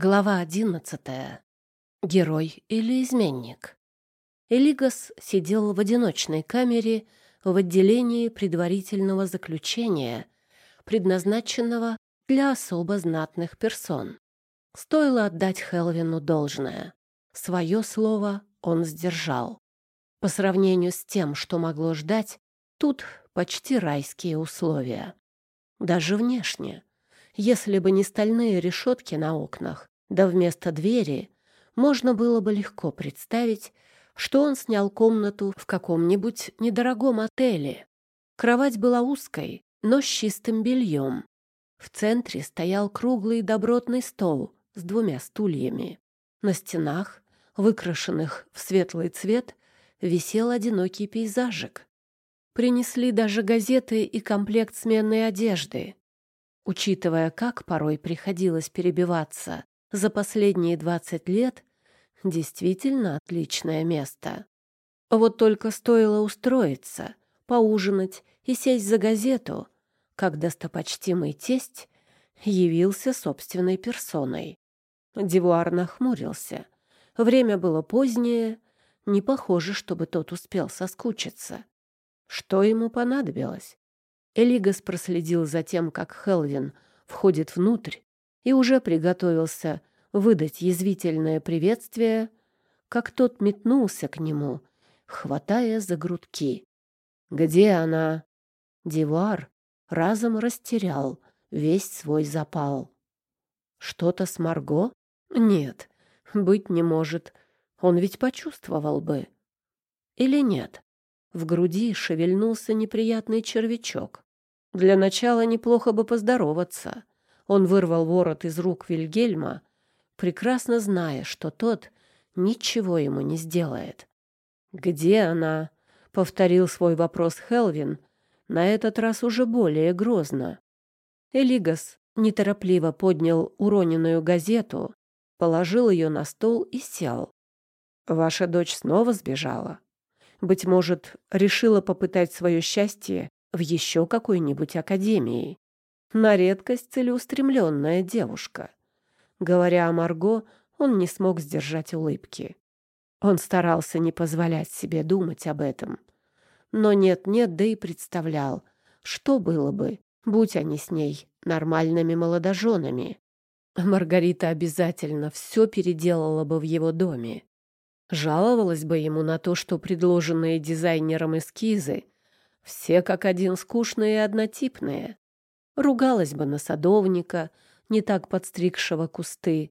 Глава одиннадцатая. Герой или изменник? Элигас сидел в одиночной камере в отделении предварительного заключения, предназначенного для особо знатных персон. Стоило отдать Хелвину должное. Свое слово он сдержал. По сравнению с тем, что могло ждать, тут почти райские условия. Даже внешне. Если бы не стальные решетки на окнах, да вместо двери, можно было бы легко представить, что он снял комнату в каком-нибудь недорогом отеле. Кровать была узкой, но с чистым бельем. В центре стоял круглый добротный стол с двумя стульями. На стенах, выкрашенных в светлый цвет, висел одинокий пейзажик. Принесли даже газеты и комплект сменной одежды. Учитывая, как порой приходилось перебиваться за последние двадцать лет, действительно отличное место. Вот только стоило устроиться, поужинать и сесть за газету, как достопочтимый тесть явился собственной персоной. Дивуар нахмурился. Время было позднее, не похоже, чтобы тот успел соскучиться. Что ему понадобилось? Элигас проследил за тем, как Хелвин входит внутрь и уже приготовился выдать язвительное приветствие, как тот метнулся к нему, хватая за грудки. «Где она?» Дивар разом растерял весь свой запал. «Что-то с Марго? Нет, быть не может. Он ведь почувствовал бы. Или нет?» В груди шевельнулся неприятный червячок. Для начала неплохо бы поздороваться. Он вырвал ворот из рук Вильгельма, прекрасно зная, что тот ничего ему не сделает. «Где она?» — повторил свой вопрос Хелвин, на этот раз уже более грозно. Элигас неторопливо поднял уроненную газету, положил ее на стол и сел. «Ваша дочь снова сбежала. Быть может, решила попытать свое счастье в еще какой-нибудь академии. На редкость целеустремленная девушка. Говоря о Марго, он не смог сдержать улыбки. Он старался не позволять себе думать об этом. Но нет-нет, да и представлял, что было бы, будь они с ней нормальными молодоженами. Маргарита обязательно все переделала бы в его доме. Жаловалась бы ему на то, что предложенные дизайнером эскизы все как один скучные и однотипные. Ругалась бы на садовника, не так подстригшего кусты.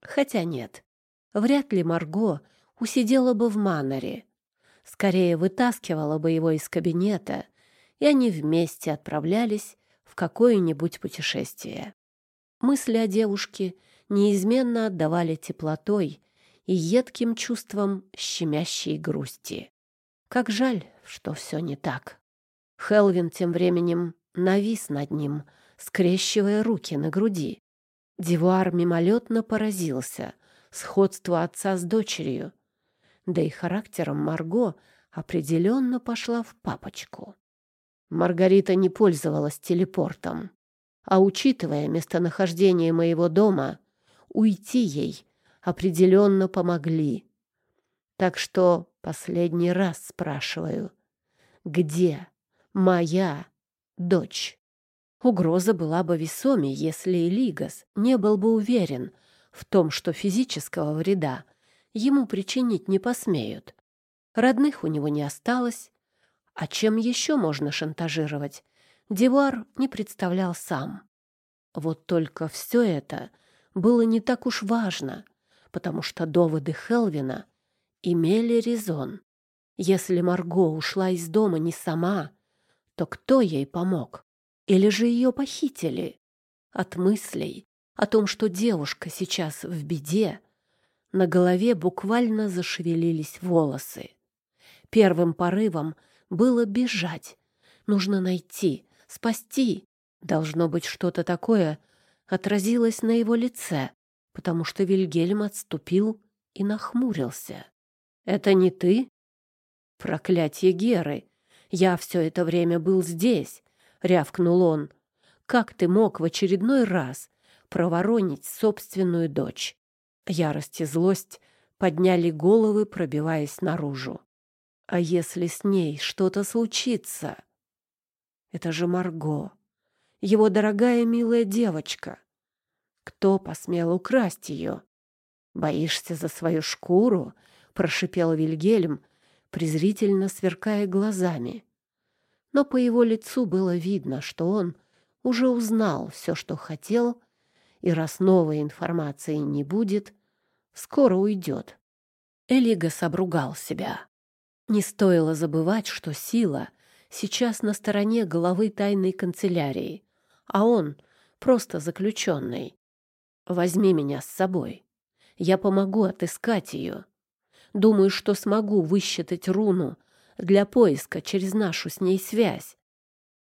Хотя нет, вряд ли Марго усидела бы в маноре. Скорее вытаскивала бы его из кабинета, и они вместе отправлялись в какое-нибудь путешествие. Мысли о девушке неизменно отдавали теплотой и едким чувством щемящей грусти. Как жаль, что все не так. Хелвин тем временем навис над ним, скрещивая руки на груди. Дивуар мимолетно поразился сходству отца с дочерью, да и характером Марго определенно пошла в папочку. Маргарита не пользовалась телепортом, а, учитывая местонахождение моего дома, уйти ей определенно помогли. Так что последний раз спрашиваю, где моя дочь. Угроза была бы весомей, если Лигас не был бы уверен в том, что физического вреда ему причинить не посмеют. Родных у него не осталось, а чем еще можно шантажировать, Дивар не представлял сам. Вот только все это было не так уж важно, потому что доводы Хелвина имели резон. Если Марго ушла из дома не сама, то кто ей помог? Или же ее похитили? От мыслей о том, что девушка сейчас в беде, на голове буквально зашевелились волосы. Первым порывом было бежать. Нужно найти, спасти. Должно быть что-то такое отразилось на его лице, потому что Вильгельм отступил и нахмурился. «Это не ты?» «Проклятье Геры! Я все это время был здесь, — рявкнул он. Как ты мог в очередной раз проворонить собственную дочь. Ярость и злость подняли головы, пробиваясь наружу. А если с ней что-то случится? Это же Марго, его дорогая милая девочка. Кто посмел украсть ее? Боишься за свою шкуру? прошипел Вильгельм, презрительно сверкая глазами. Но по его лицу было видно, что он уже узнал все, что хотел, и раз новой информации не будет, скоро уйдет. Элигас обругал себя. Не стоило забывать, что сила сейчас на стороне главы тайной канцелярии, а он просто заключенный. Возьми меня с собой. Я помогу отыскать ее. Думаю, что смогу высчитать руну для поиска через нашу с ней связь.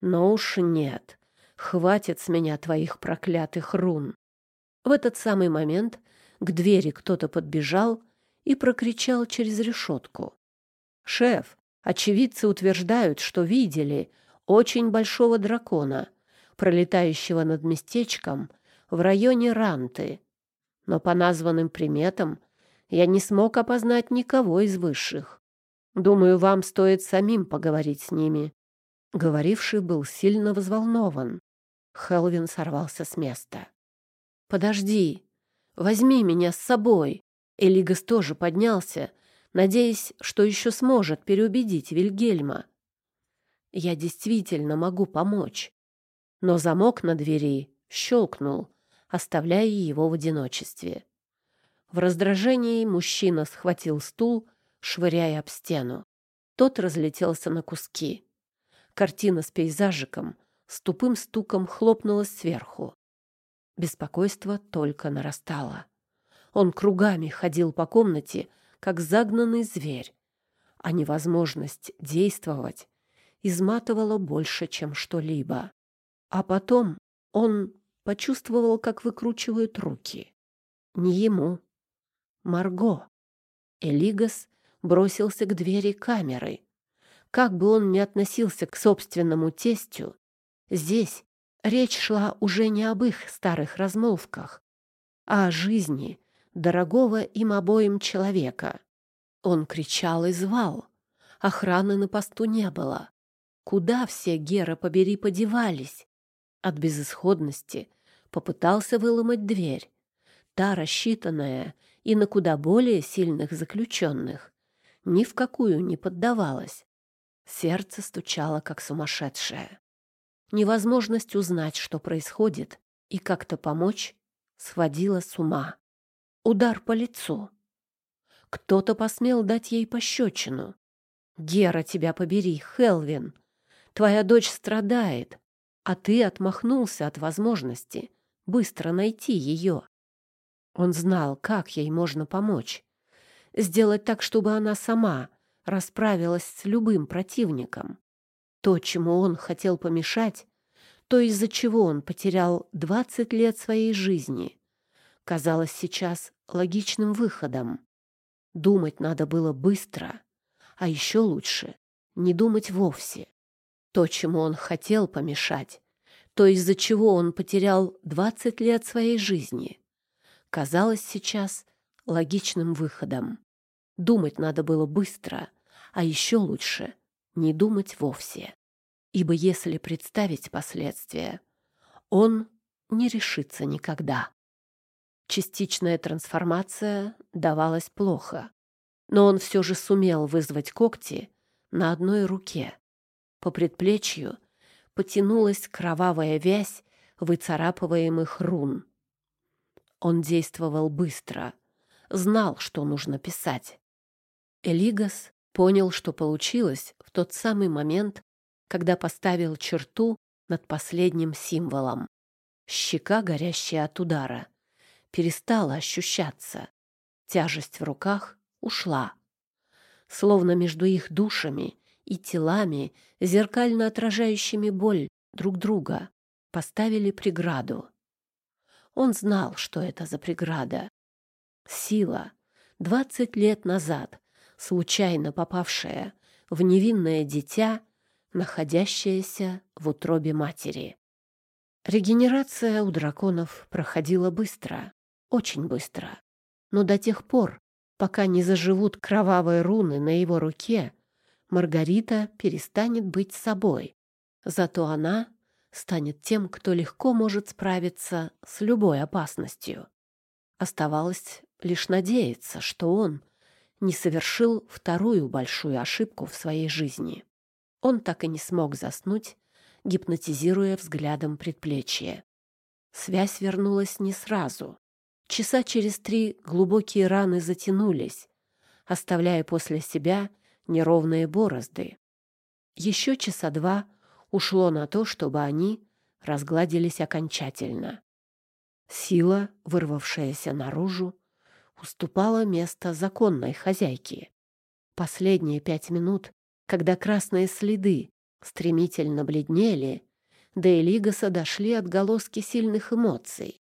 Но уж нет. Хватит с меня твоих проклятых рун. В этот самый момент к двери кто-то подбежал и прокричал через решетку. «Шеф, очевидцы утверждают, что видели очень большого дракона, пролетающего над местечком в районе Ранты. Но по названным приметам я не смог опознать никого из высших. Думаю, вам стоит самим поговорить с ними». Говоривший был сильно взволнован. Хелвин сорвался с места. «Подожди! Возьми меня с собой!» Элигас тоже поднялся, надеясь, что еще сможет переубедить Вильгельма. «Я действительно могу помочь». Но замок на двери щелкнул, оставляя его в одиночестве. В раздражении мужчина схватил стул, швыряя об стену. Тот разлетелся на куски. Картина с пейзажиком с тупым стуком хлопнулась сверху. Беспокойство только нарастало. Он кругами ходил по комнате, как загнанный зверь, а невозможность действовать изматывала больше, чем что-либо. А потом он почувствовал, как выкручивают руки. Не ему. Марго. Элигас бросился к двери камеры. Как бы он ни относился к собственному тестю, здесь речь шла уже не об их старых размолвках, а о жизни дорогого им обоим человека. Он кричал и звал. Охраны на посту не было. Куда все, Гера, побери, подевались? От безысходности попытался выломать дверь. Та рассчитанная и на куда более сильных заключенных. Ни в какую не поддавалась. Сердце стучало, как сумасшедшее. Невозможность узнать, что происходит, и как-то помочь, сводила с ума. Удар по лицу. Кто-то посмел дать ей пощечину. «Гера, тебя побери, Хелвин! Твоя дочь страдает, а ты отмахнулся от возможности быстро найти ее. Он знал, как ей можно помочь. Сделать так, чтобы она сама расправилась с любым противником. То, чему он хотел помешать, то, из-за чего он потерял двадцать лет своей жизни, казалось сейчас логичным выходом. Думать надо было быстро, а еще лучше не думать вовсе. То, чему он хотел помешать, то, из-за чего он потерял 20 лет своей жизни, казалось сейчас логичным выходом. Думать надо было быстро, а еще лучше не думать вовсе. Ибо если представить последствия, он не решится никогда. Частичная трансформация давалась плохо, но он все же сумел вызвать когти на одной руке. По предплечью потянулась кровавая вязь выцарапываемых рун. Он действовал быстро, знал, что нужно писать. Элигас понял, что получилось в тот самый момент, когда поставил черту над последним символом. Щека, горящая от удара, перестала ощущаться. Тяжесть в руках ушла. Словно между их душами и телами, зеркально отражающими боль друг друга, поставили преграду. Он знал, что это за преграда. Сила, двадцать лет назад, случайно попавшая в невинное дитя, находящееся в утробе матери. Регенерация у драконов проходила быстро, очень быстро. Но до тех пор, пока не заживут кровавые руны на его руке, Маргарита перестанет быть собой. Зато она станет тем, кто легко может справиться с любой опасностью. Оставалось лишь надеяться, что он не совершил вторую большую ошибку в своей жизни. Он так и не смог заснуть, гипнотизируя взглядом предплечье. Связь вернулась не сразу. Часа через три глубокие раны затянулись, оставляя после себя неровные борозды. Еще часа два ушло на то, чтобы они разгладились окончательно. Сила, вырвавшаяся наружу, уступала место законной хозяйке. Последние пять минут, когда красные следы стремительно бледнели, до Элигаса дошли отголоски сильных эмоций.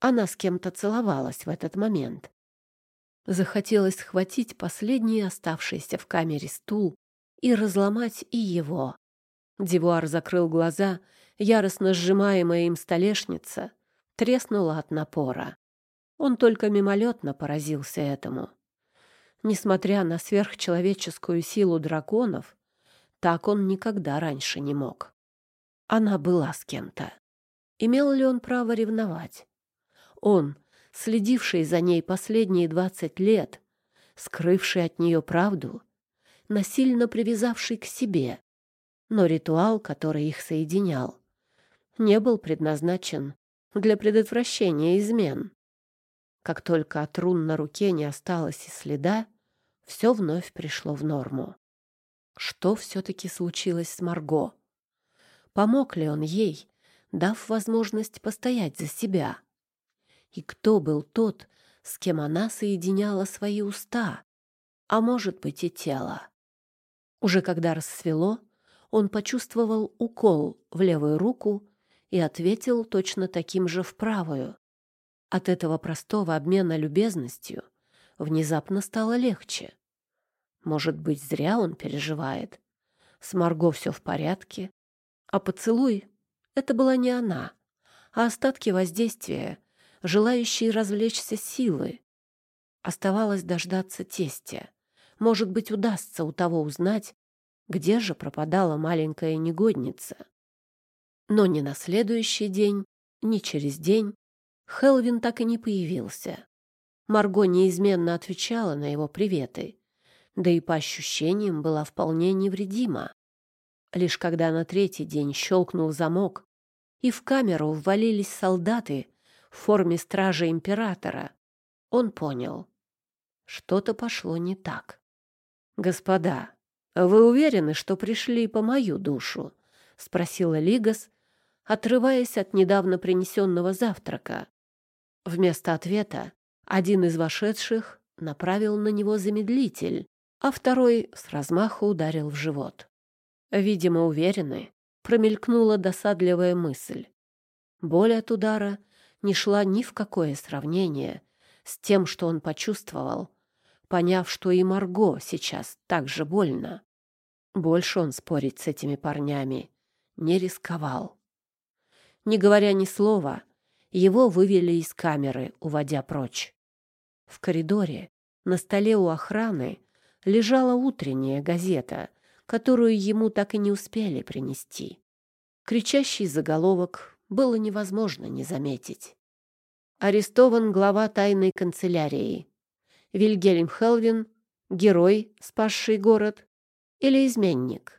Она с кем-то целовалась в этот момент. Захотелось схватить последний оставшийся в камере стул и разломать и его. Дивуар закрыл глаза, яростно сжимаемая им столешница треснула от напора. Он только мимолетно поразился этому. Несмотря на сверхчеловеческую силу драконов, так он никогда раньше не мог. Она была с кем-то. Имел ли он право ревновать? Он, следивший за ней последние двадцать лет, скрывший от нее правду, насильно привязавший к себе. Но ритуал, который их соединял, не был предназначен для предотвращения измен. Как только от рун на руке не осталось и следа, все вновь пришло в норму. Что все-таки случилось с Марго? Помог ли он ей, дав возможность постоять за себя? И кто был тот, с кем она соединяла свои уста, а может быть и тело? Уже когда рассвело, он почувствовал укол в левую руку и ответил точно таким же в правую. От этого простого обмена любезностью внезапно стало легче. Может быть, зря он переживает. С Марго все в порядке. А поцелуй — это была не она, а остатки воздействия, желающие развлечься силы. Оставалось дождаться тестя. Может быть, удастся у того узнать, где же пропадала маленькая негодница. Но ни на следующий день, ни через день Хелвин так и не появился. Марго неизменно отвечала на его приветы, да и по ощущениям была вполне невредима. Лишь когда на третий день щелкнул замок, и в камеру ввалились солдаты в форме стража императора, он понял, что-то пошло не так. «Господа, вы уверены, что пришли по мою душу?» — спросила Лигас, отрываясь от недавно принесенного завтрака. Вместо ответа один из вошедших направил на него замедлитель, а второй с размаху ударил в живот. Видимо, уверены, промелькнула досадливая мысль. Боль от удара не шла ни в какое сравнение с тем, что он почувствовал, поняв, что и Марго сейчас так же больно. Больше он спорить с этими парнями не рисковал. Не говоря ни слова, его вывели из камеры, уводя прочь. В коридоре на столе у охраны лежала утренняя газета, которую ему так и не успели принести. Кричащий заголовок было невозможно не заметить. Арестован глава тайной канцелярии. Вильгельм Хелвин — герой, спасший город, или изменник?